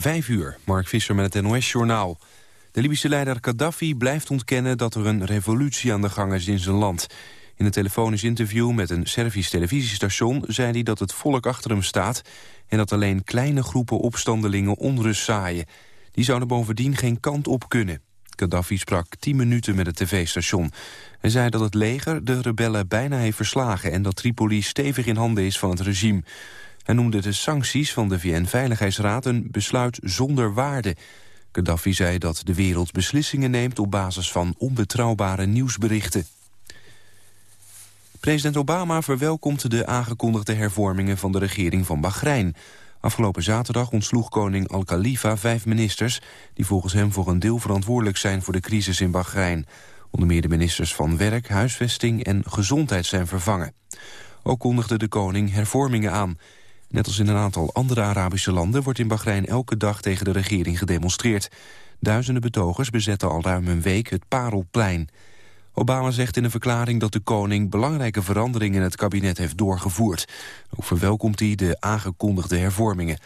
Vijf uur, Mark Visser met het NOS-journaal. De Libische leider Gaddafi blijft ontkennen dat er een revolutie aan de gang is in zijn land. In een telefonisch interview met een Servisch televisiestation zei hij dat het volk achter hem staat... en dat alleen kleine groepen opstandelingen onrust zaaien. Die zouden bovendien geen kant op kunnen. Gaddafi sprak tien minuten met het tv-station. Hij zei dat het leger de rebellen bijna heeft verslagen... en dat Tripoli stevig in handen is van het regime. Hij noemde de sancties van de VN-veiligheidsraad een besluit zonder waarde. Gaddafi zei dat de wereld beslissingen neemt op basis van onbetrouwbare nieuwsberichten. President Obama verwelkomt de aangekondigde hervormingen van de regering van Bahrein. Afgelopen zaterdag ontsloeg koning Al-Khalifa vijf ministers... die volgens hem voor een deel verantwoordelijk zijn voor de crisis in Bahrein. Onder meer de ministers van Werk, Huisvesting en Gezondheid zijn vervangen. Ook kondigde de koning hervormingen aan. Net als in een aantal andere Arabische landen wordt in Bahrein elke dag tegen de regering gedemonstreerd. Duizenden betogers bezetten al ruim een week het Parelplein. Obama zegt in een verklaring dat de koning belangrijke veranderingen in het kabinet heeft doorgevoerd. Ook verwelkomt hij de aangekondigde hervormingen.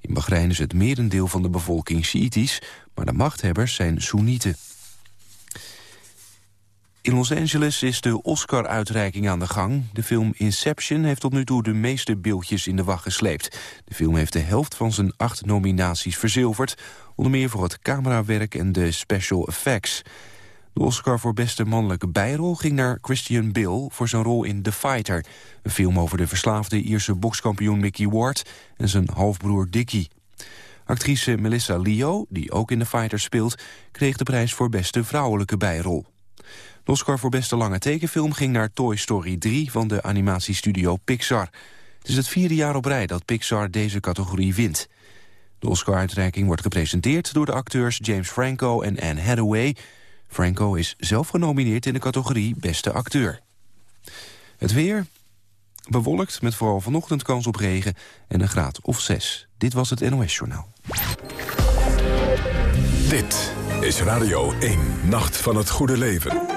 In Bahrein is het merendeel van de bevolking Sjiitisch, maar de machthebbers zijn Soenieten. In Los Angeles is de Oscar-uitreiking aan de gang. De film Inception heeft tot nu toe de meeste beeldjes in de wacht gesleept. De film heeft de helft van zijn acht nominaties verzilverd... onder meer voor het camerawerk en de special effects. De Oscar voor beste mannelijke bijrol ging naar Christian Bale... voor zijn rol in The Fighter, een film over de verslaafde Ierse bokskampioen Mickey Ward... en zijn halfbroer Dickie. Actrice Melissa Leo, die ook in The Fighter speelt... kreeg de prijs voor beste vrouwelijke bijrol. De Oscar voor beste lange tekenfilm ging naar Toy Story 3 van de animatiestudio Pixar. Het is het vierde jaar op rij dat Pixar deze categorie wint. De Oscar-uitreiking wordt gepresenteerd door de acteurs James Franco en Anne Hathaway. Franco is zelf genomineerd in de categorie Beste Acteur. Het weer bewolkt met vooral vanochtend kans op regen en een graad of 6. Dit was het NOS Journaal. Dit is Radio 1, Nacht van het Goede Leven.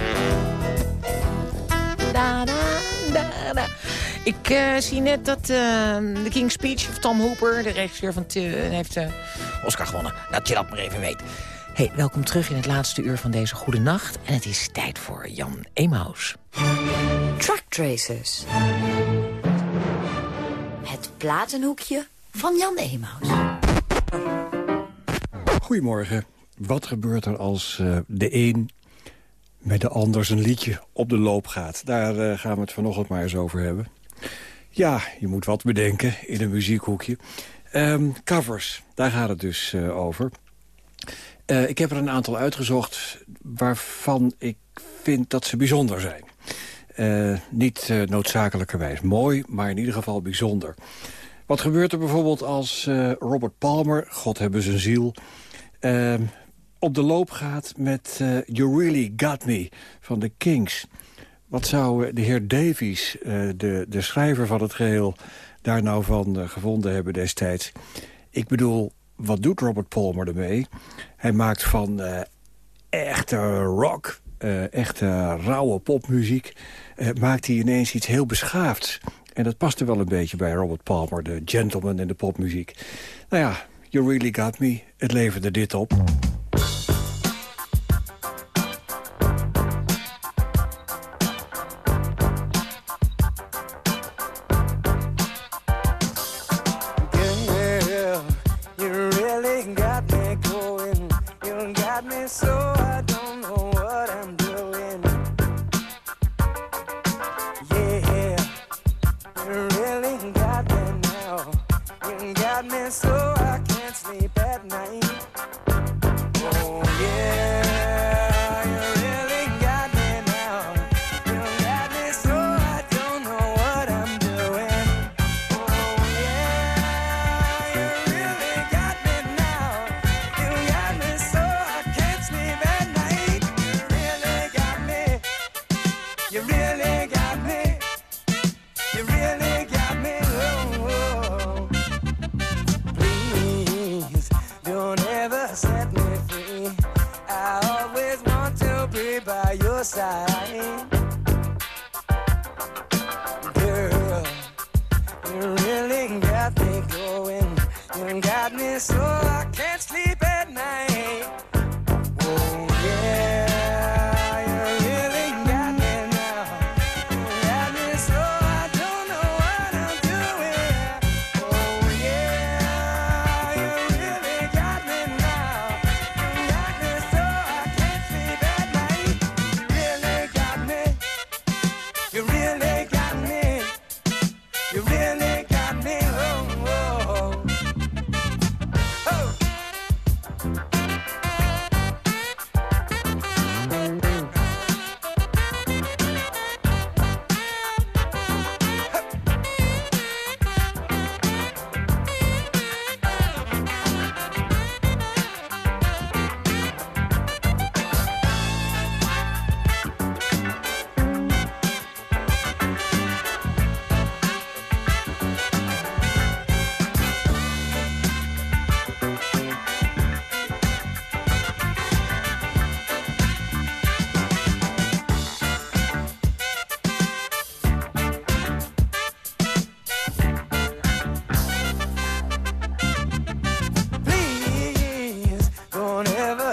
Ik uh, zie net dat uh, de King's Speech van Tom Hooper, de regisseur van heeft uh, Oscar gewonnen. Dat je dat maar even weet. Hey, welkom terug in het laatste uur van deze goede nacht. En het is tijd voor Jan Emaus. Truck Tracers. Het platenhoekje van Jan Emaus. Goedemorgen. Wat gebeurt er als de een met de ander zijn liedje op de loop gaat. Daar uh, gaan we het vanochtend maar eens over hebben. Ja, je moet wat bedenken in een muziekhoekje. Um, covers, daar gaat het dus uh, over. Uh, ik heb er een aantal uitgezocht waarvan ik vind dat ze bijzonder zijn. niet noodzakelijkerwijs mooi, maar in ieder geval bijzonder. Wat gebeurt er bijvoorbeeld als Robert Palmer, God hebben zijn ziel... Op de loop gaat met uh, You Really Got Me van de Kings. Wat zou uh, de heer Davies, uh, de, de schrijver van het geheel... daar nou van gevonden hebben destijds? Ik bedoel, wat doet Robert Palmer ermee? Hij maakt van echte rock, echte rauwe popmuziek... maakt hij ineens iets heel beschaafds. En dat paste wel een beetje bij Robert Palmer, de gentleman in de popmuziek. Nou ja, You Really Got Me. Het leverde dit op.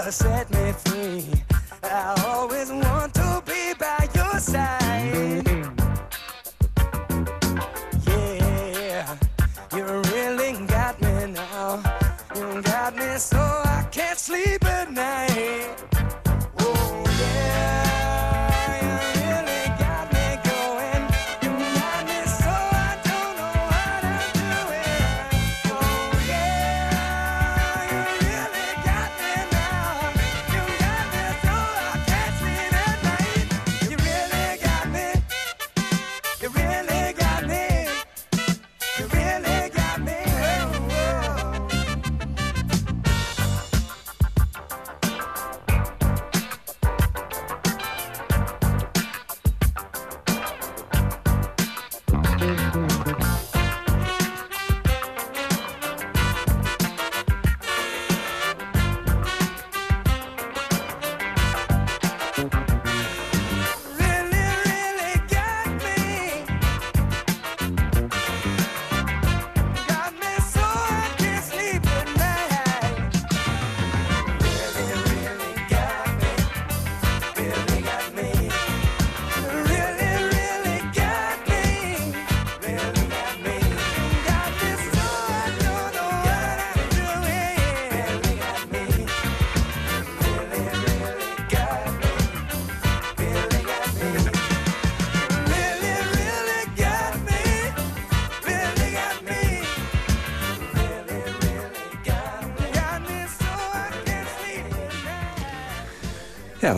Ja,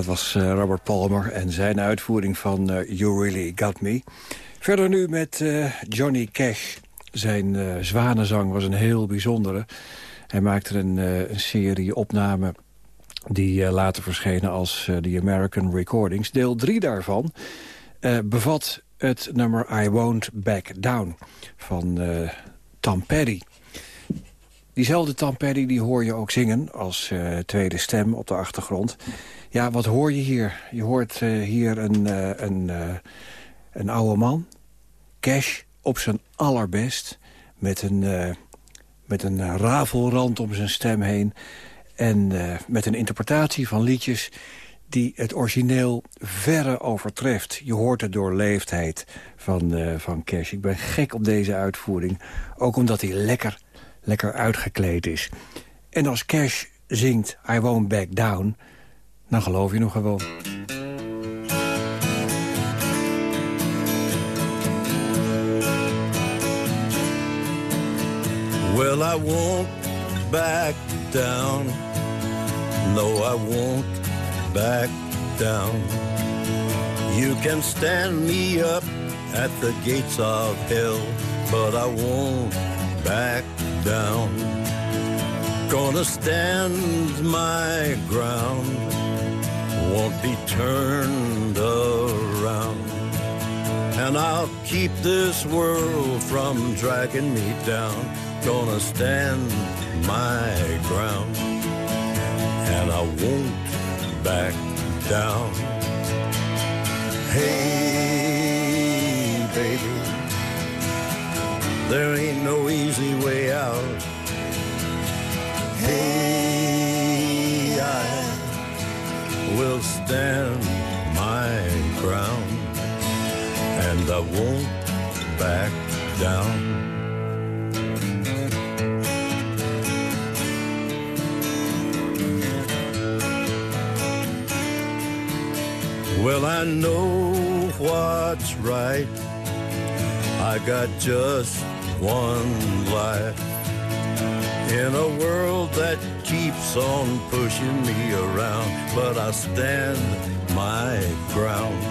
dat was uh, Robert Palmer en zijn uitvoering van uh, You Really Got Me. Verder nu met uh, Johnny Cash. Zijn zwanenzang was een heel bijzondere. Hij maakte een, een serie opnamen die later verschenen als The American Recordings. Deel 3 daarvan bevat het nummer I Won't Back Down van Tom Petty. Diezelfde Tom die hoor je ook zingen als tweede stem op de achtergrond. Ja, wat hoor je hier? Je hoort uh, hier een, uh, een, uh, een oude man. Cash op zijn allerbest. Met een, met een rafelrand om zijn stem heen. En met een interpretatie van liedjes die het origineel verre overtreft. Je hoort de doorleefdheid van, uh, van Cash. Ik ben gek op deze uitvoering. Ook omdat hij lekker, lekker uitgekleed is. En als Cash zingt I Won't Back Down... dan geloof je nog gewoon. Well, I won't back down. No, I won't back down. You can stand me up at the gates of hell, but I won't back down. Gonna stand my ground, won't be turned around. And I'll keep this world from dragging me down. Gonna stand my ground, and I won't back down. Hey, baby, there ain't no easy way out. I won't back down. Well, I know what's right. I got just one life. In a world that keeps on pushing me around, but I stand my ground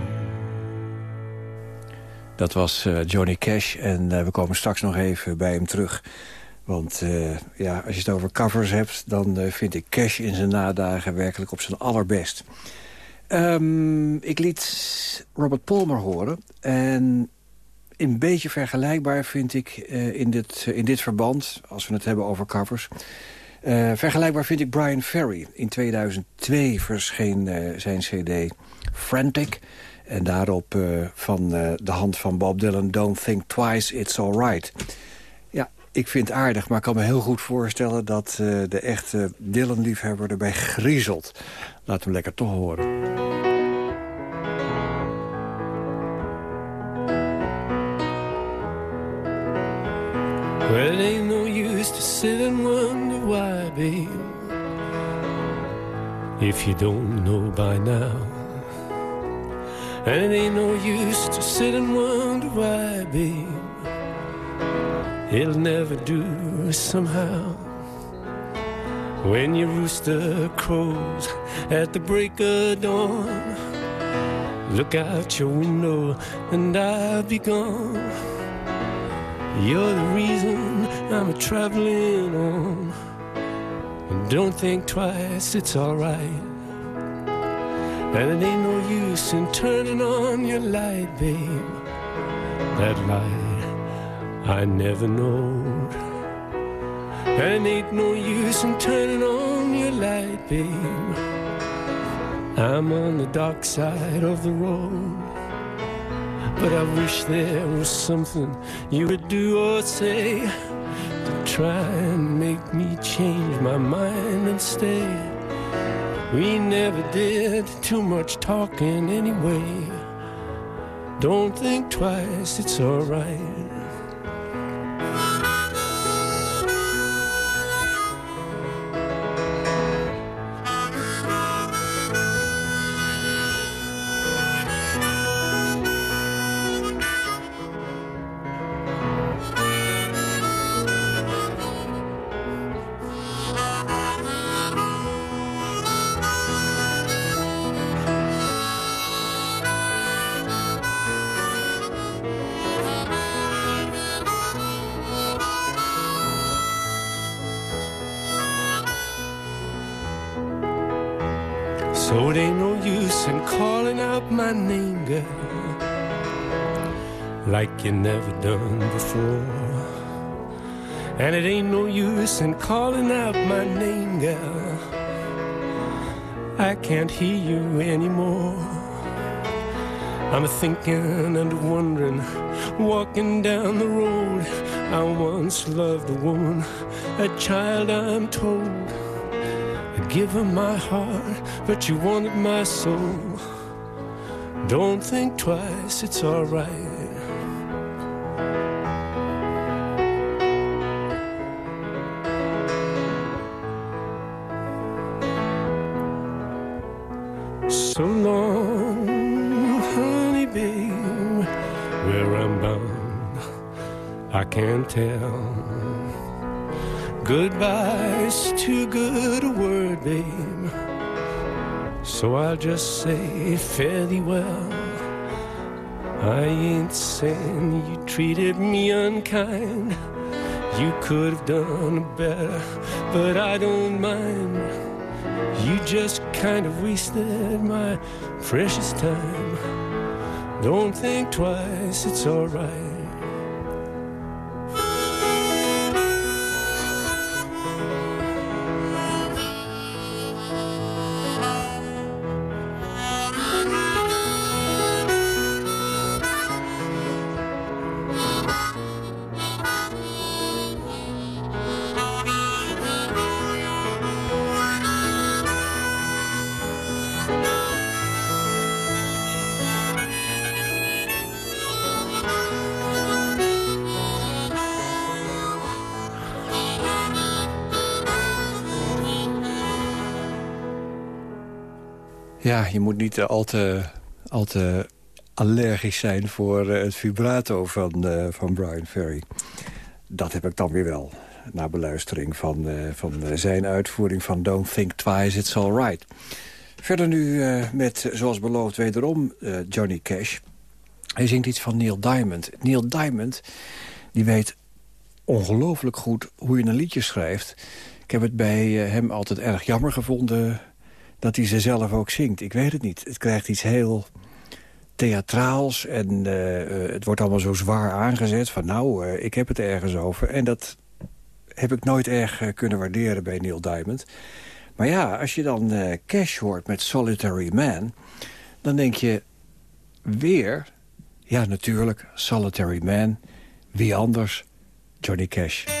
Dat was uh, Johnny Cash en uh, we komen straks nog even bij hem terug. Want uh, ja, als je het over covers hebt... dan vind ik Cash in zijn nadagen werkelijk op zijn allerbest. Um, ik liet Robert Palmer horen. En een beetje vergelijkbaar vind ik in, dit, in dit verband... als we het hebben over covers... Vergelijkbaar vind ik Brian Ferry. In 2002 verscheen zijn cd Frantic. En daarop van de hand van Bob Dylan... Don't think twice, it's alright. Ja, ik vind aardig, maar ik kan me heel goed voorstellen... dat de echte Dylan-liefhebber erbij griezelt. Laat hem lekker toch horen. Well, ain't no use to sit and wonder why, babe. If you don't know by now. And it ain't no use to sit and wonder why, babe. It'll never do somehow. When your rooster crows at the break of dawn, look out your window and I'll be gone. You're the reason I'm a traveling on. And don't think twice, it's alright. And it ain't no use in turning on your light, babe. That light I never knowed. And it ain't no use in turning on your light, babe. I'm on the dark side of the road. But I wish there was something you would do or say to try and make me change my mind and stay. We never did too much talking anyway. Don't think twice, it's alright. So it ain't no use in calling out my name, girl, like you never done before. And it ain't no use in calling out my name, girl. I can't hear you anymore. I'm thinking and wondering, walking down the road. I once loved a woman, a child I'm told. I'd give her my heart, but you wanted my soul. Don't think twice, it's alright. So long, honey, babe, where I'm bound, I can't tell. Goodbye's too good a word, babe. So I'll just say fare thee well. I ain't saying you treated me unkind. You could have done better, but I don't mind. You just kind of wasted my precious time. Don't think twice, it's alright. Ja, je moet niet eh, al te, al te allergisch zijn voor eh, het vibrato van, eh, van Brian Ferry. Dat heb ik dan weer wel, na beluistering van, van zijn uitvoering van Don't Think Twice, It's Alright. Verder nu met, zoals beloofd, wederom Johnny Cash. Hij zingt iets van Neil Diamond. Neil Diamond, die weet ongelooflijk goed hoe je een liedje schrijft. Ik heb het bij hem altijd erg jammer gevonden dat hij ze zelf ook zingt. Ik weet het niet. Het krijgt iets heel theatraals en eh, eh, het wordt allemaal zo zwaar aangezet. Van nou, eh, ik heb het ergens over. En dat heb ik nooit erg kunnen waarderen bij Neil Diamond. Maar ja, als je dan Cash hoort met Solitary Man... dan denk je weer... Ja, natuurlijk, Solitary Man. Wie anders? Johnny Cash.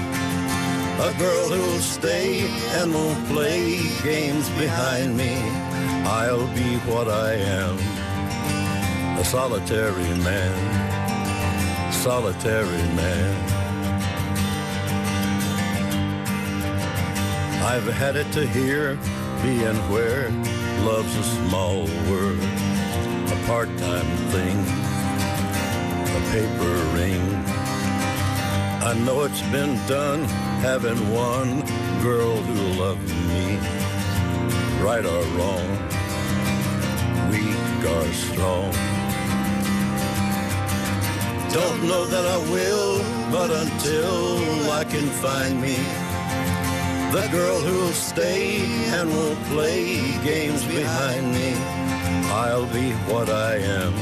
a girl who'll stay and won't play games behind me. I'll be what I am, a solitary man, solitary man. I've had it to hear, being where love's a small word, a part-time thing, a paper ring. I know it's been done having one girl who loved me, right or wrong, weak or strong. Don't know that I will, but until I can find me the girl who'll stay and won't play games behind me, I'll be what I am,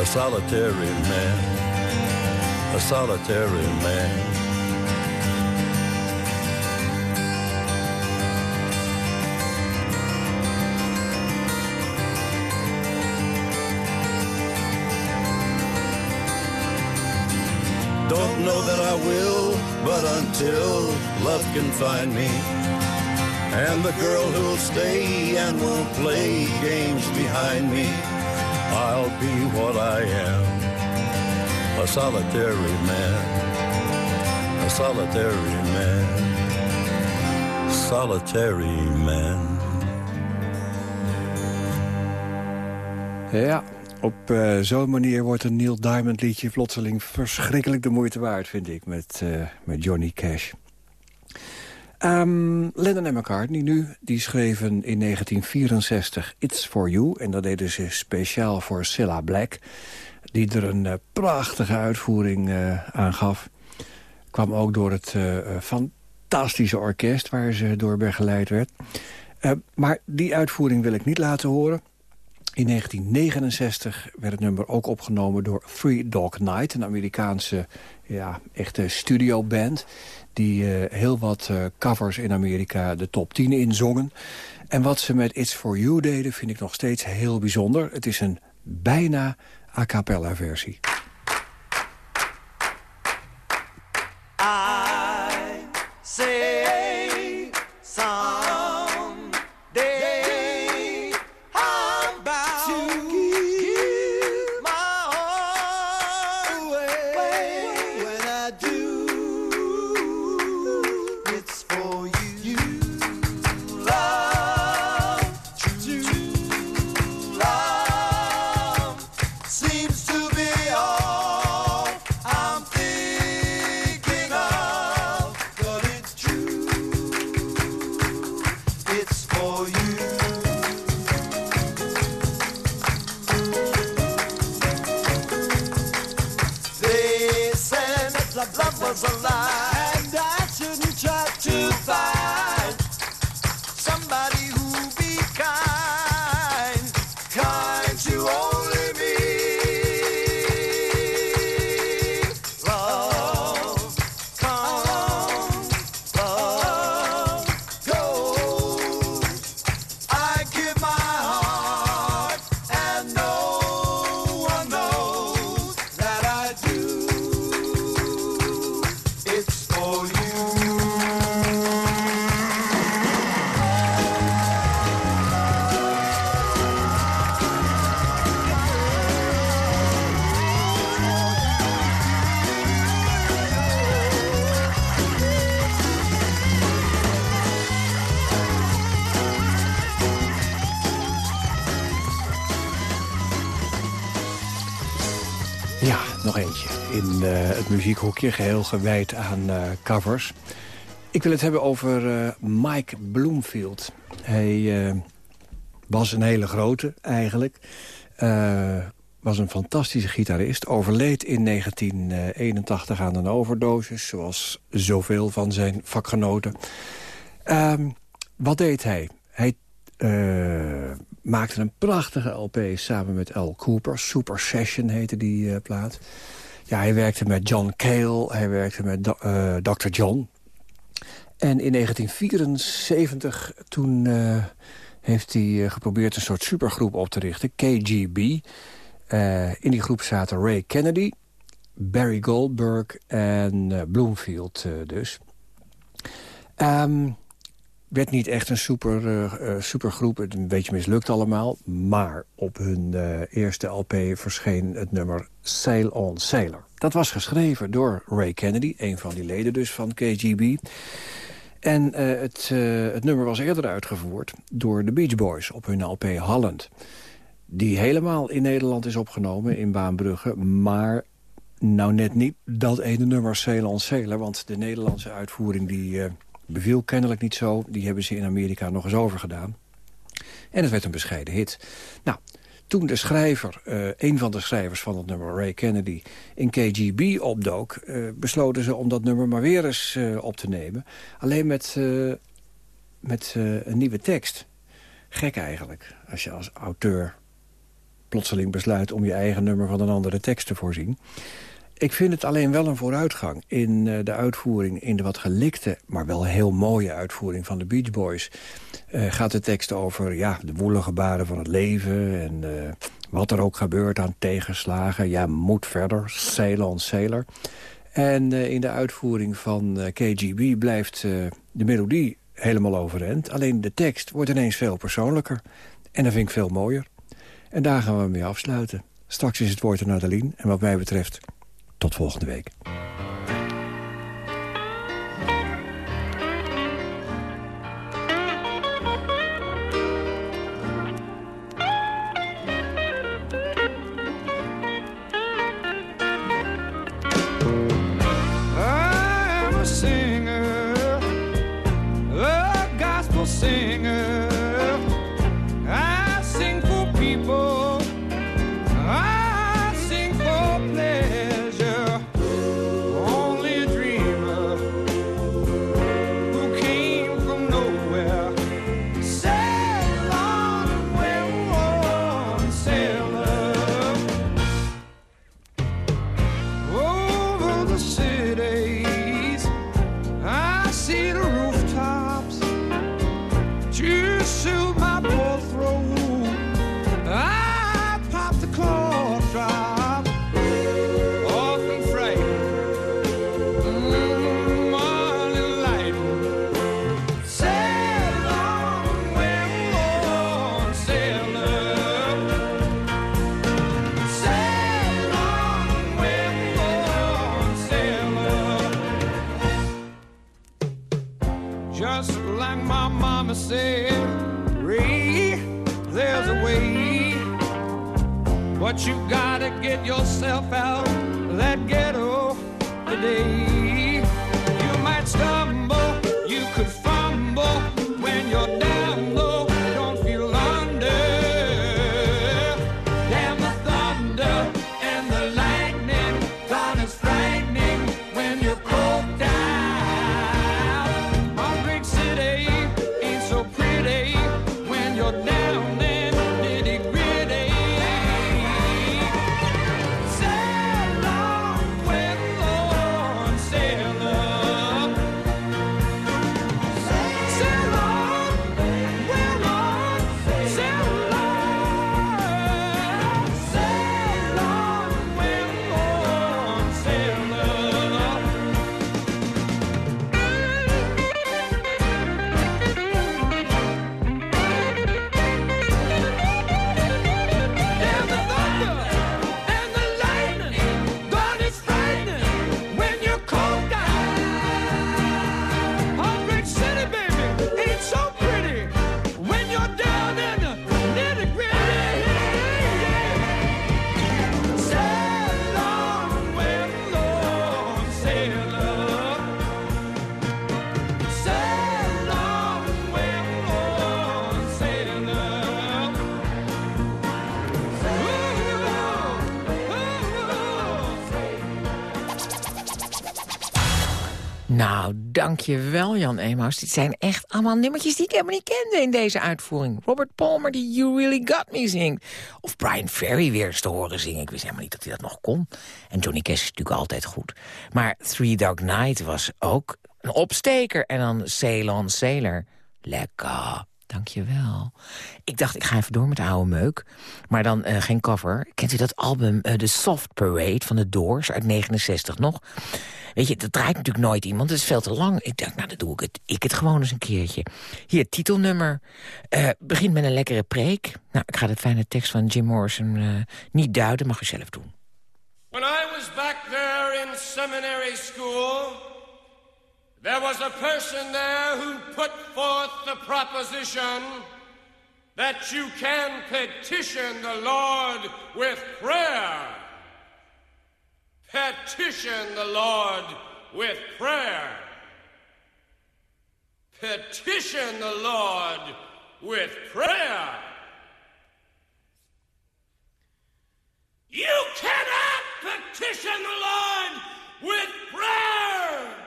a solitary man, a solitary man. But until love can find me, and the girl who'll stay and won't play games behind me, I'll be what I am, a solitary man, a solitary man, solitary man. Ja, op uh, zo'n manier wordt een Neil Diamond liedje plotseling verschrikkelijk de moeite waard, vind ik, met, uh, met Johnny Cash. Um, Lennon en McCartney nu, die schreven in 1964 It's For You. En dat deden ze speciaal voor Cilla Black, die er een uh, prachtige uitvoering aan gaf. Kwam ook door het fantastische orkest waar ze door begeleid werd. maar die uitvoering wil ik niet laten horen. In 1969 werd het nummer ook opgenomen door Three Dog Night... een Amerikaanse ja, echte studioband... die uh, heel wat uh, covers in Amerika de top 10 inzongen. En wat ze met It's For You deden vind ik nog steeds heel bijzonder. Het is een bijna a cappella versie. Nog eentje. In eh, het muziekhoekje, geheel gewijd aan eh, covers. Ik wil het hebben over eh, Mike Bloomfield. Hij was een hele grote, eigenlijk. Was een fantastische gitarist. Overleed in 1981 aan een overdosis, zoals zoveel van zijn vakgenoten. Ehm, wat deed hij? Hij maakte een prachtige LP samen met Al Cooper. Super Session heette die eh, plaat. Ja, hij werkte met John Cale, hij werkte met Do- eh, Dr. John. En in 1974, toen eh, heeft hij geprobeerd een soort supergroep op te richten, KGB. In die groep zaten Ray Kennedy, Barry Goldberg en Bloomfield dus. Ehm, werd niet echt een super, eh, supergroep. Het een beetje mislukt allemaal. Maar op hun eh, eerste LP verscheen het nummer Sail on Sailor. Dat was geschreven door Ray Kennedy, een van die leden dus van KGB. En het, het nummer was eerder uitgevoerd door de Beach Boys op hun LP Holland. Die helemaal in Nederland is opgenomen in Baanbrugge. Maar nou net niet dat ene nummer Sail on Sailor. Want de Nederlandse uitvoering die, beviel kennelijk niet zo. Die hebben ze in Amerika nog eens overgedaan. En het werd een bescheiden hit. Nou, toen de schrijver, eh, een van de schrijvers van het nummer, Ray Kennedy... in KGB opdook, eh, besloten ze om dat nummer maar weer eens eh, op te nemen. Alleen met, met een nieuwe tekst. Gek eigenlijk, als je als auteur plotseling besluit... om je eigen nummer van een andere tekst te voorzien. Ik vind het alleen wel een vooruitgang in eh, de uitvoering... in de wat gelikte, maar wel heel mooie uitvoering van de Beach Boys... eh, gaat de tekst over ja, de woelige baden van het leven... en eh, wat er ook gebeurt aan tegenslagen. Ja, moet verder, sail on sailor. En in de uitvoering van KGB blijft de melodie helemaal overeind. Alleen de tekst wordt ineens veel persoonlijker. En dat vind ik veel mooier. En daar gaan we mee afsluiten. Straks is het woord aan Adeline. En wat mij betreft, tot volgende week. Nou, dankjewel Jan Emaus. Dit zijn echt allemaal nummertjes die ik helemaal niet kende in deze uitvoering. Robert Palmer die You Really Got Me zingt. Of Brian Ferry weer eens te horen zingen. Ik wist helemaal niet dat hij dat nog kon. En Johnny Cash is natuurlijk altijd goed. Maar Three Dog Night was ook een opsteker. En dan Sail on Sailor. Lekker. Dankjewel. Ik dacht, ik ga even door met de oude meuk. Maar dan eh, geen cover. Kent u dat album eh, The Soft Parade van de Doors uit 69 nog? Weet je, dat draait natuurlijk nooit iemand. Het is veel te lang. Ik dacht, nou, dan doe ik het, ik het gewoon eens een keertje. Hier, titelnummer. Eh begint met een lekkere preek. Nou, ik ga de fijne tekst van Jim Morrison eh, niet duiden. Mag u zelf doen. When I was back there in seminary school, there was a person there who put forth the proposition that you can petition the Lord with prayer. Petition the Lord with prayer. Petition the Lord with prayer. You cannot petition the Lord with prayer.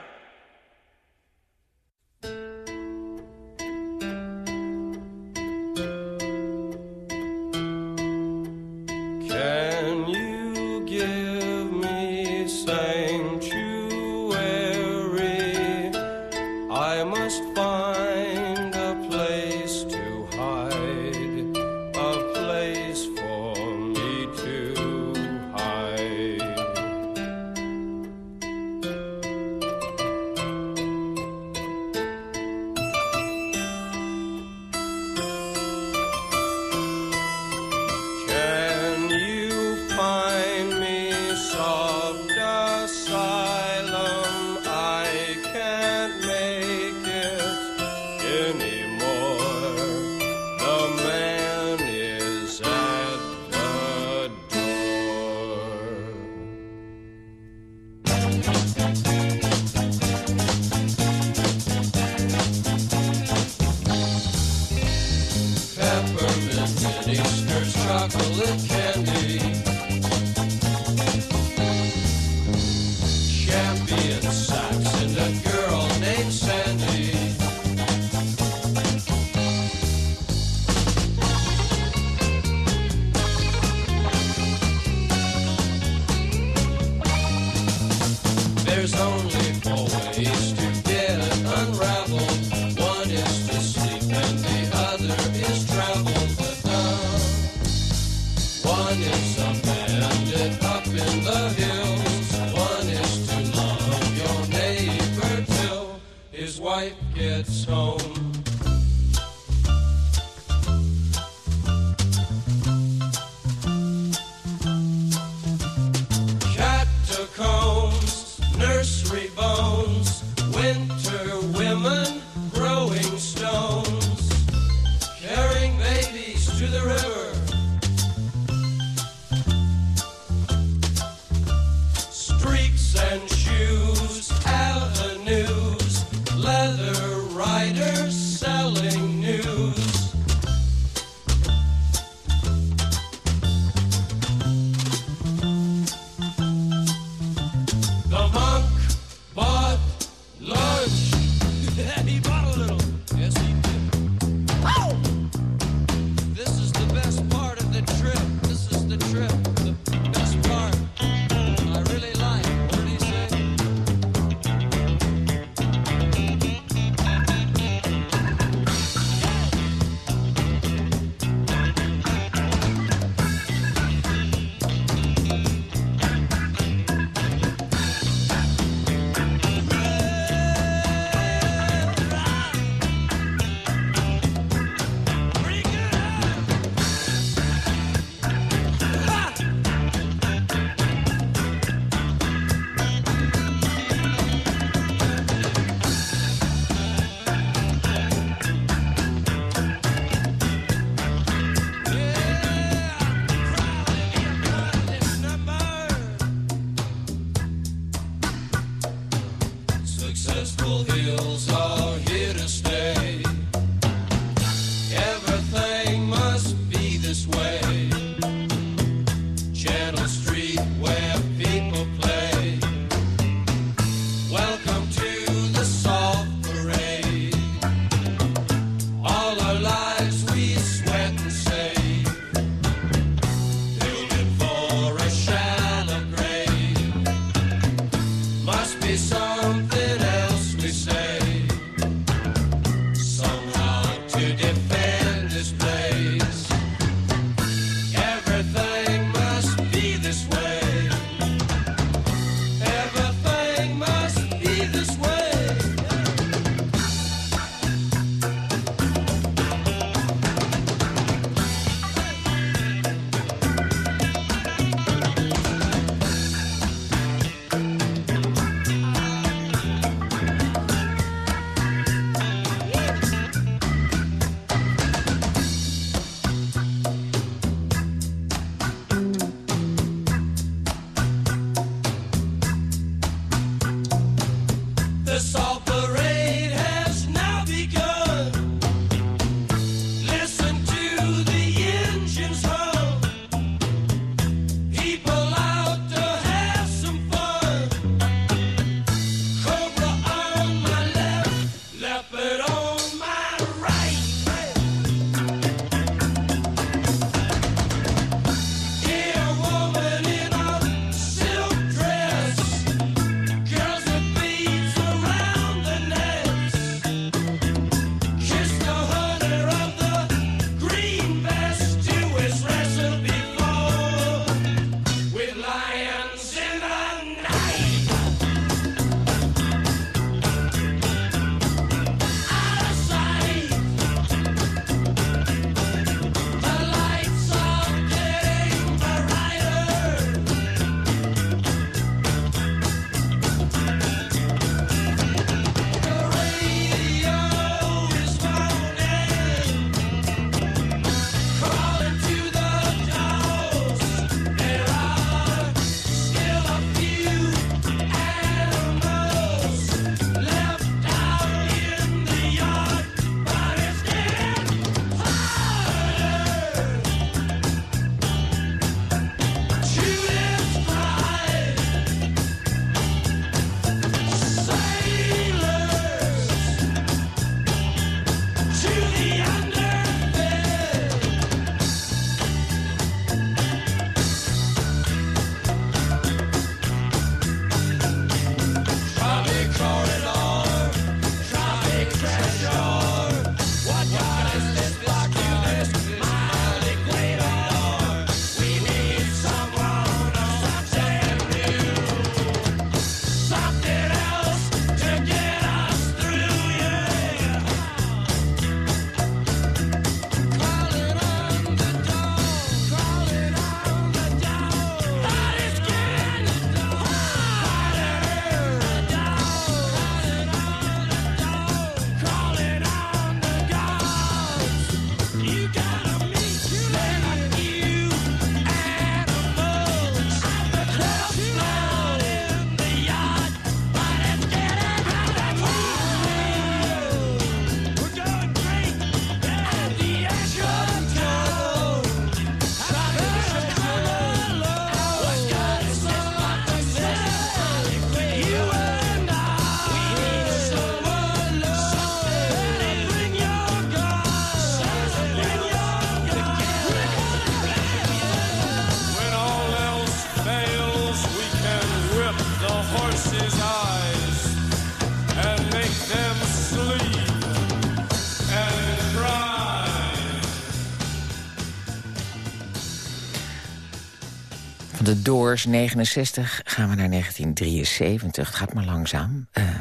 Doors 69 gaan we naar 1973. Het gaat maar langzaam. Uh,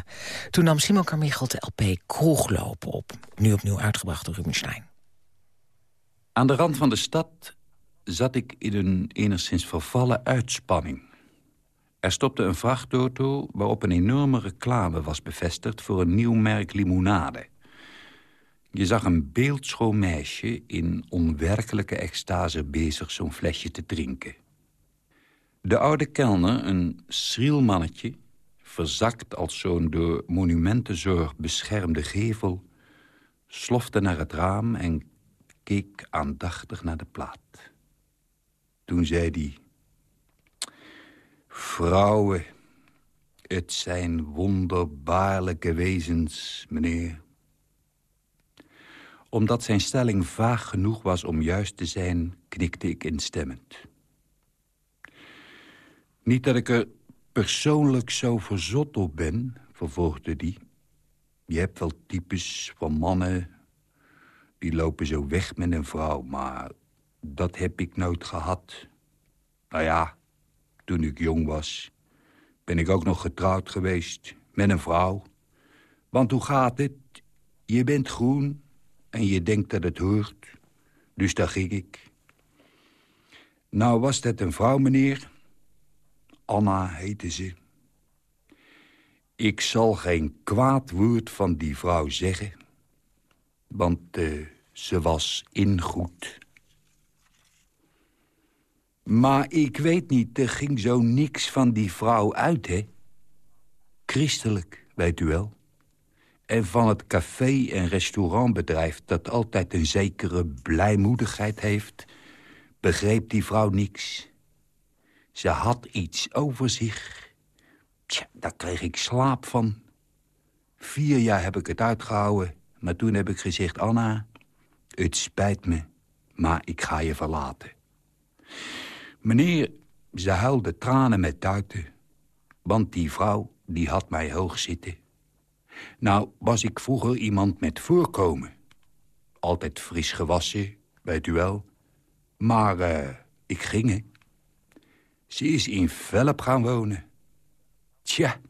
toen nam Simon Carmichael de LP Kroeglopen op. Nu opnieuw uitgebracht door Rubenstein. Aan de rand van de stad zat ik in een enigszins vervallen uitspanning. Er stopte een vrachtauto waarop een enorme reclame was bevestigd... voor een nieuw merk limonade. Je zag een beeldschoon meisje in onwerkelijke extase bezig zo'n flesje te drinken. De oude kelner, een schriel mannetje... verzakt als zo'n door monumentenzorg beschermde gevel... slofte naar het raam en keek aandachtig naar de plaat. Toen zei hij... Vrouwen, het zijn wonderbaarlijke wezens, meneer. Omdat zijn stelling vaag genoeg was om juist te zijn, knikte ik instemmend. Niet dat ik er persoonlijk zo verzot op ben, vervolgde die. Je hebt wel types van mannen... die lopen zo weg met een vrouw, maar dat heb ik nooit gehad. Nou ja, toen ik jong was, ben ik ook nog getrouwd geweest met een vrouw. Want hoe gaat het? Je bent groen en je denkt dat het hoort. Dus daar ging ik. Nou was dat een vrouw, meneer. Anna heette ze. Ik zal geen kwaad woord van die vrouw zeggen. Want uh, ze was ingoed. Maar ik weet niet, er ging zo niks van die vrouw uit, hè? Christelijk, weet u wel. En van het café- en restaurantbedrijf... dat altijd een zekere blijmoedigheid heeft... begreep die vrouw niks. Ze had iets over zich. Tja, daar kreeg ik slaap van. Vier jaar heb ik het uitgehouden... maar toen heb ik gezegd... Anna, het spijt me, maar ik ga je verlaten. Meneer, ze huilde tranen met tuiten. Want die vrouw, die had mij hoog zitten. Nou, was ik vroeger iemand met voorkomen. Altijd fris gewassen, weet u wel. Maar uh, ik ging, Ze is in Velp gaan wonen. Tja.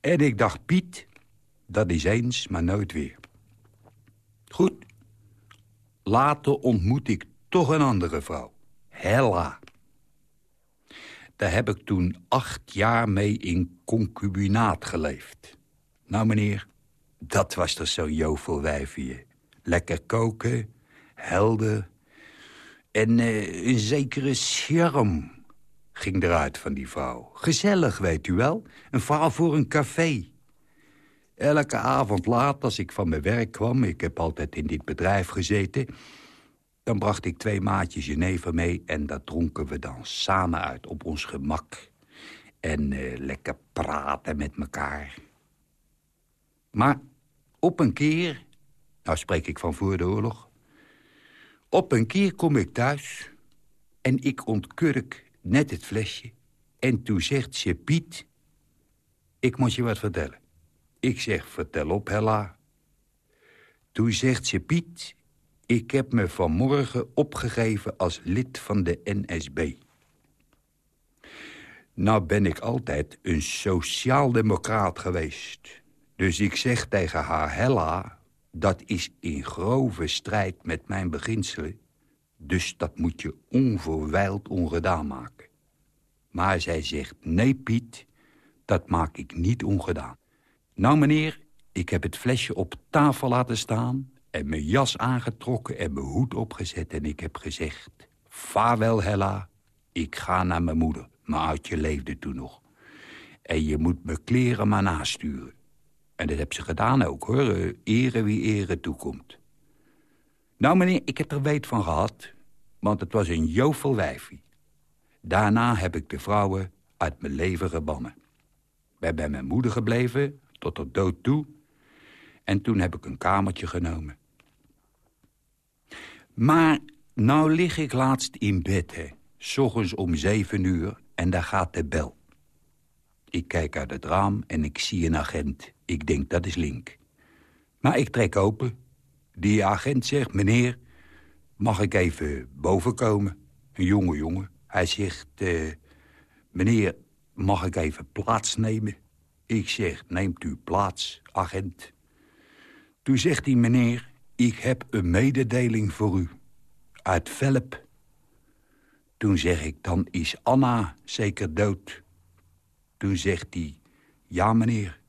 En ik dacht, Piet, dat is eens, maar nooit weer. Goed. Later ontmoet ik toch een andere vrouw. Hella. Daar heb ik toen acht jaar mee in concubinaat geleefd. Nou, meneer, dat was er zo'n jovel wijfje. Lekker koken, helder en uh, een zekere charme ging eruit van die vrouw. Gezellig, weet u wel. Een vrouw voor een café. Elke avond laat, als ik van mijn werk kwam... ik heb altijd in dit bedrijf gezeten... Dan bracht ik twee maatjes jenever mee en dat dronken we dan samen uit op ons gemak. En uh, lekker praten met elkaar. Maar op een keer, nou spreek ik van voor de oorlog... op een keer kom ik thuis en ik ontkurk net het flesje... en toen zegt ze, Piet, ik moet je wat vertellen. Ik zeg, vertel op, Hella. Toen zegt ze, Piet, ik heb me vanmorgen opgegeven als lid van de NSB. Nou ben ik altijd een sociaaldemocraat geweest. Dus ik zeg tegen haar, Hella, dat is in grove strijd met mijn beginselen. Dus dat moet je onverwijld ongedaan maken. Maar zij zegt, nee Piet, dat maak ik niet ongedaan. Nou meneer, ik heb het flesje op tafel laten staan en mijn jas aangetrokken en mijn hoed opgezet... en ik heb gezegd, vaarwel Hella, ik ga naar mijn moeder. Mijn oudje leefde toen nog. En je moet mijn kleren maar nasturen. En dat heb ze gedaan ook, hoor. Ere wie ere toekomt. Nou, meneer, ik heb er weet van gehad. Want het was een jovel wijfie. Daarna heb ik de vrouwen uit mijn leven gebannen. Ben bij mijn moeder gebleven, tot er dood toe. En toen heb ik een kamertje genomen. Maar nou lig ik laatst in bed, hè. S om zeven uur en daar gaat de bel. Ik kijk uit het raam en ik zie een agent. Ik denk, dat is Link. Maar ik trek open. Die agent zegt, meneer, mag ik even boven komen? Een jonge jongen. Hij zegt, eh, meneer, mag ik even plaatsnemen? Ik zeg, neemt u plaats, agent. Toen zegt hij, meneer, ik heb een mededeling voor u. Uit Velp. Toen zeg ik, dan is Anna zeker dood. Toen zegt hij, ja meneer,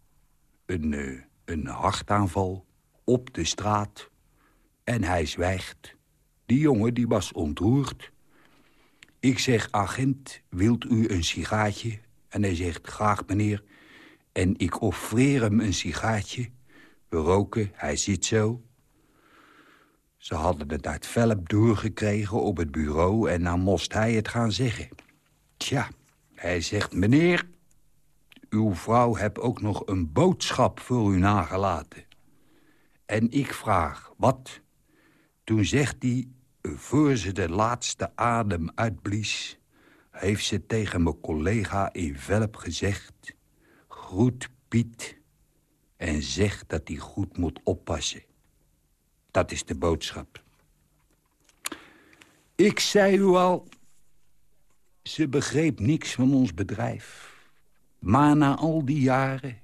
een, uh, een hartaanval op de straat. En hij zwijgt. Die jongen die was ontroerd. Ik zeg, agent, wilt u een sigaatje? En hij zegt, graag meneer. En ik offreer hem een sigaatje. We roken, hij zit zo. Ze hadden het uit Velp doorgekregen op het bureau... en dan moest hij het gaan zeggen. Tja, hij zegt, meneer... uw vrouw heeft ook nog een boodschap voor u nagelaten. En ik vraag, wat? Toen zegt hij, voor ze de laatste adem uitblies... heeft ze tegen mijn collega in Velp gezegd... groet Piet en zeg dat hij goed moet oppassen. Dat is de boodschap. Ik zei u al, ze begreep niks van ons bedrijf. Maar na al die jaren,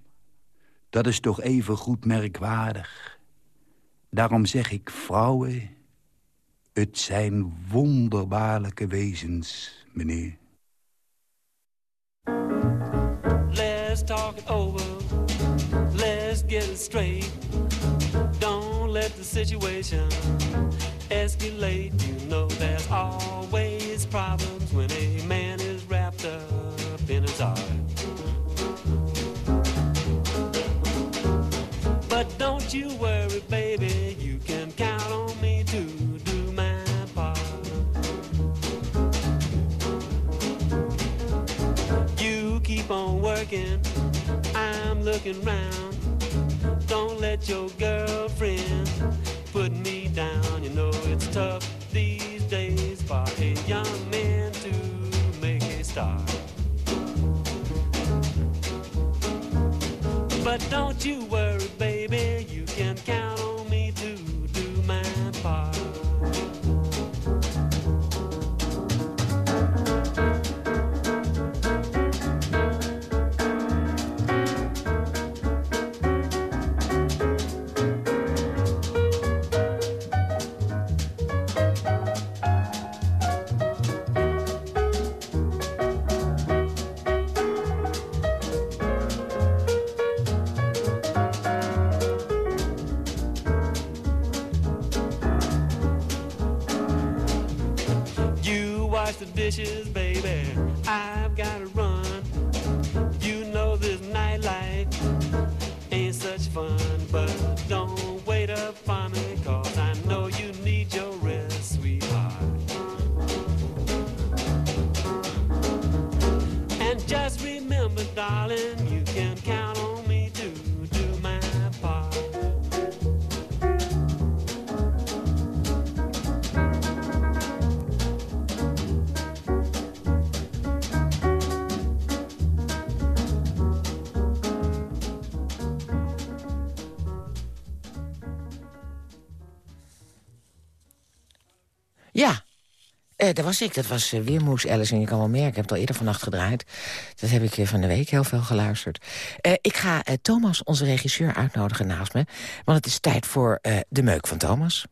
dat is toch even goed merkwaardig. Daarom zeg ik, vrouwen, het zijn wonderbaarlijke wezens, meneer. Let's talk it over. Let's get it straight. Don't let the situation escalate. You know there's always problems when a man is wrapped up in his heart. Don't you worry, baby. You can count on me to do my part. You keep on working. I'm looking round. Don't let your girlfriend put me down. You know it's tough these days for a young man to make a start. But don't you worry, baby, dishes, baby. I've eh dat was ik. Dat was eh, weer Moes Alice. En je kan wel merken, ik heb het al eerder vannacht gedraaid. Dat heb ik eh, van de week heel veel geluisterd. Eh, ik ga Thomas, onze regisseur, uitnodigen naast me. Want het is tijd voor de meuk van Thomas.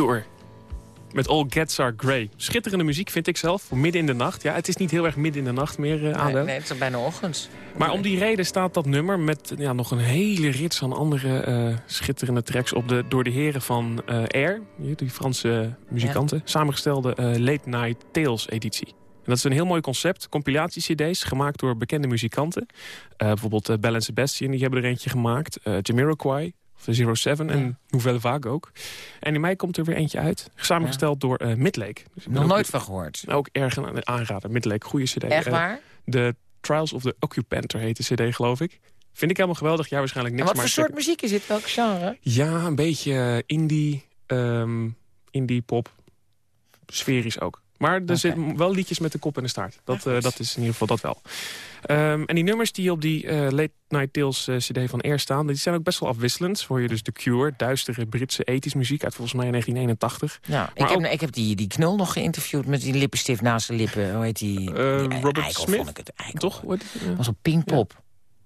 Cure. Met All Gets Are Grey. Schitterende muziek vind ik zelf. Voor midden in de nacht. Ja, het is niet heel erg midden in de nacht meer uh, nee, nee, het is bijna ochtends. Maar om die reden staat dat nummer met ja, nog een hele rits aan andere uh, schitterende tracks... op de, door de heren van uh, Air, die Franse muzikanten... Ja. samengestelde Late Night Tales editie. En dat is een heel mooi concept. Compilatie-cd's, gemaakt door bekende muzikanten. bijvoorbeeld Bell Sebastian, die hebben er eentje gemaakt. Jamiroquai, of Zero Seven ja. en Nouvelle Vague ook. En in mei komt er weer eentje uit. Samengesteld ja. door uh, Midlake. Dus Nog nooit van gehoord. Ook erg een aanrader. Midlake, goede cd. Echt waar? Uh, de Trials of the Occupanter heet de cd, geloof ik. Vind ik helemaal geweldig. Ja, waarschijnlijk niks. En wat voor soort muziek is dit? Welk genre? Ja, een beetje indie, um, indie pop. Sferisch ook. Maar er okay. zitten wel liedjes met de kop en de staart. Dat, uh, dat is in ieder geval dat wel. Um, en die nummers die op die uh, Late Night Tales uh, cd van Air staan... die zijn ook best wel afwisselend. Hoor je dus The Cure, duistere Britse ethisch muziek... uit volgens mij 1981. Ja, ik, ook... heb, ik heb die, die knul nog geïnterviewd met die lippenstift naast de lippen. Hoe heet die? die Robert eikel, Smith? Vond ik het, eikel. Toch? What? was op Pinkpop. Ja.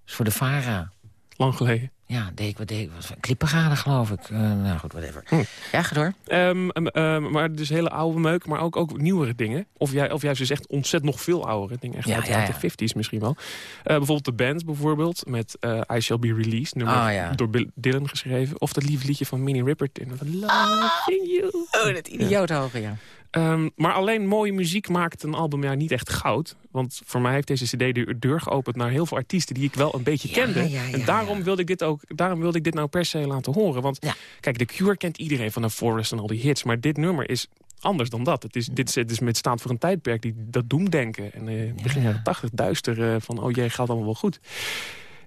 is voor de Vara. Lang geleden. Ja, deed ik wat deed ik? Was Klippengraden, geloof ik. Uh, nou goed, whatever. Hm. Ja, ga door. Um, um, um, maar dus hele oude meuk, maar ook, ook nieuwere dingen. Of, jij, of juist dus echt ontzettend nog veel oudere dingen. Echt ja, uit, ja, uit de 50s misschien wel. Uh, bijvoorbeeld de band bijvoorbeeld, met uh, I Shall Be Released. Nummer ja. door Bill Dylan geschreven. Of dat lieve liedje van Minnie Riperton. Loving You. Oh, dat idioot hoge, ja. Um, maar alleen mooie muziek maakt een album ja niet echt goud. Want voor mij heeft deze cd de deur geopend naar heel veel artiesten... die ik wel een beetje ja, kende. Ja, ja, en daarom wilde, ik dit ook, daarom wilde ik dit nou per se laten horen. Want kijk, The Cure kent iedereen van de Forest en al die hits. Maar dit nummer is anders dan dat. Het is, dit is met staat voor een tijdperk die dat doemdenken. En uh, begin jaren 80 duister uh, van... oh jee, gaat allemaal wel goed.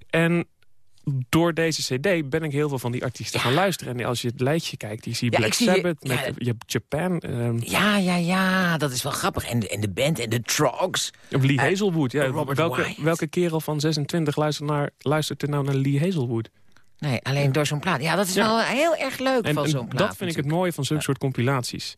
En door deze cd ben ik heel veel van die artiesten ja. gaan luisteren. En als je het lijstje kijkt, je ziet Ja, Black zie- Sabbath, ja, met, je hebt Japan... ehm, Ja, ja, ja, dat is wel grappig. En de, en de band en de Trogs. Lee Eh, Hazelwood. Ja, welke, Wyatt. welke kerel van 26 luistert, naar, luistert er nou naar Lee Hazelwood? Nee, alleen door zo'n plaat. Ja, dat is Ja. wel heel erg leuk En, van zo'n plaat. dat vind ik het mooie van zulke soort compilaties.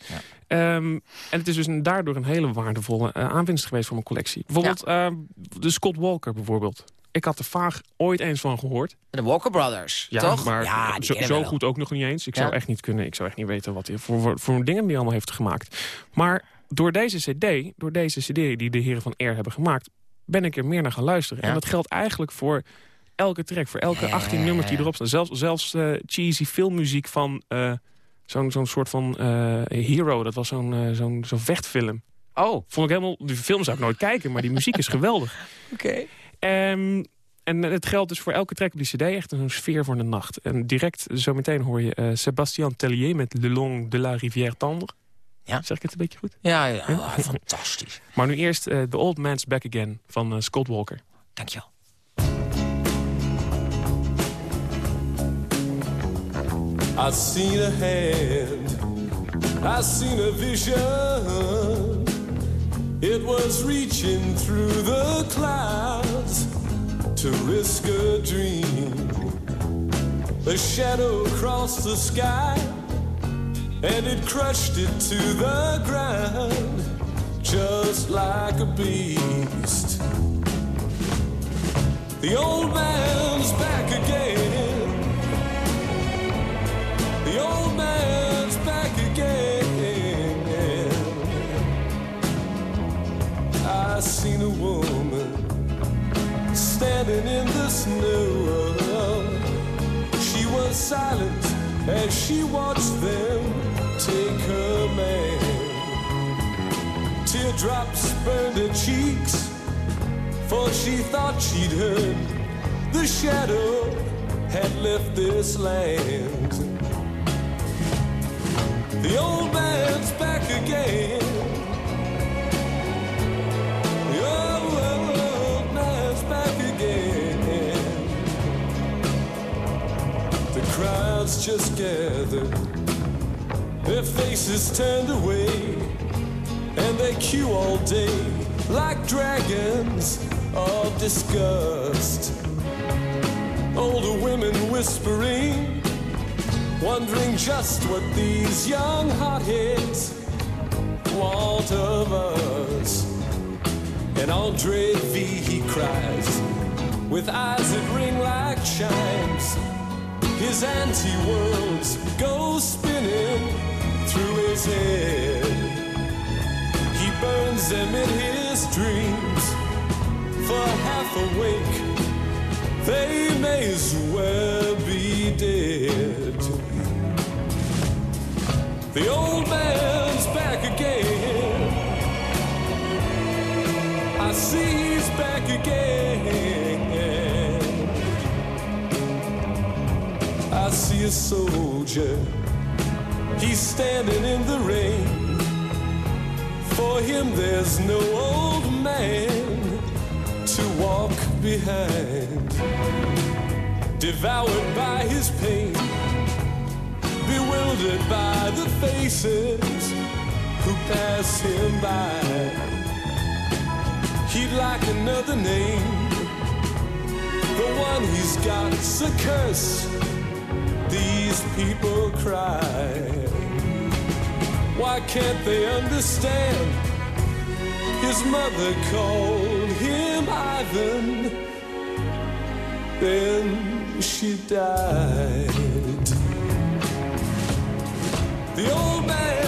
Ehm, en het is dus een, daardoor een hele waardevolle eh, aanwinst geweest voor mijn collectie. Bijvoorbeeld ehm, de Scott Walker bijvoorbeeld. Ik had er vaag ooit eens van gehoord. De Walker Brothers, Ja, toch? maar ja, zo, zo goed ook nog niet eens. Ik Ja. zou echt niet kunnen. Ik zou echt niet weten wat hij voor, voor, voor dingen die hij allemaal heeft gemaakt. Maar door deze cd, door deze cd die de heren van Air hebben gemaakt... ben ik er meer naar gaan luisteren. En dat geldt eigenlijk voor elke track, voor elke 18 nummers die erop staan. Zelfs, zelfs eh, cheesy filmmuziek van eh, zo'n zo'n soort van eh, Hero. Dat was zo'n zo'n zo'n vechtfilm. Oh. Vond ik helemaal... Die film zou ik nooit kijken, maar die muziek is geweldig. Oké. Ehm, en het geldt dus voor elke track op die cd echt een sfeer voor de nacht. En direct zometeen hoor je eh Sébastien Tellier met Le Long de la Rivière Tendre. Ja. Zeg ik het een beetje goed? Ja, ja. Oh, fantastisch. Maar nu eerst eh, The Old Man's Back Again van eh, Scott Walker. Dankjewel. I seen a hand, I seen a vision. It was reaching through the clouds to risk a dream. A shadow crossed the sky and it crushed it to the ground just like a beast. The old man's back again. I seen a woman standing in the snow. She was silent as she watched them take her man. Teardrops burned her cheeks, for she thought she'd heard the shadow had left this land. The old man's back again. Crowds just gathered, their faces turned away, and they queue all day like dragons of disgust. Older women whispering wondering just what these young hotheads want of us. And Andre V, he cries, with eyes that ring like chimes. His anti-worlds go spinning through his head. He burns them in his dreams. For half awake, they may as well be dead. The old man's back again. I see he's back again. A soldier. He's standing in the rain. For him, there's no old man to walk behind. Devoured by his pain, bewildered by the faces who pass him by. He'd like another name. The one he's got's a curse. These people cry. Why can't they understand? His mother called him Ivan. Then she died. The old man's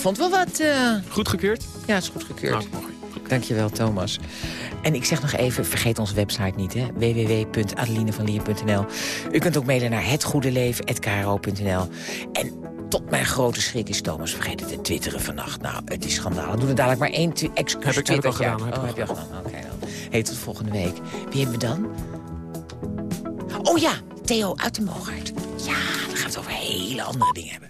vond wel wat... eh, Goed gekeurd? Ja, is goed gekeurd. Nou, mooi. Dankjewel, Thomas. En ik zeg nog even, vergeet onze website niet, hè. www.adelinevanlier.nl U kunt ook mailen naar hetgoedeleven.kro.nl En tot mijn grote schrik is Thomas vergeten te twitteren vannacht. Nou, het is schandalig. Doe er dadelijk maar één excuus Heb ik- heb ik al gedaan, heb Oh, al heb je al gedaan? Oké dan. Hey, tot volgende week. Wie hebben we dan? Oh ja, Theo uit de Moogaard. Ja, dan gaan we het over hele andere dingen hebben.